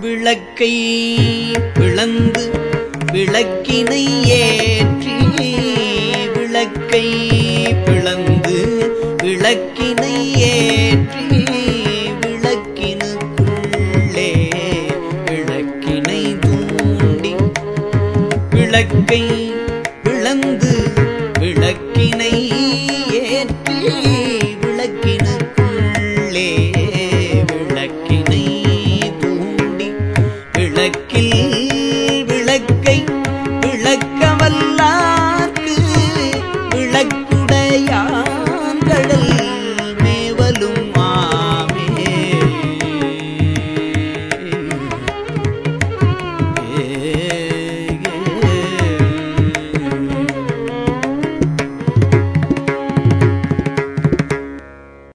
விளக்கை பிளந்து விளக்கினை ஏற்றி விளக்கை பிளந்து விளக்கினை ஏற்றி விளக்கினுக்குள்ளே விளக்கினை தூண்டி விளக்கை பிளந்து விளக்கினை ஏற்றி விளக்கில் விளக்கை விளக்கவல்லார்க்கு விளக்குடையான் கடல்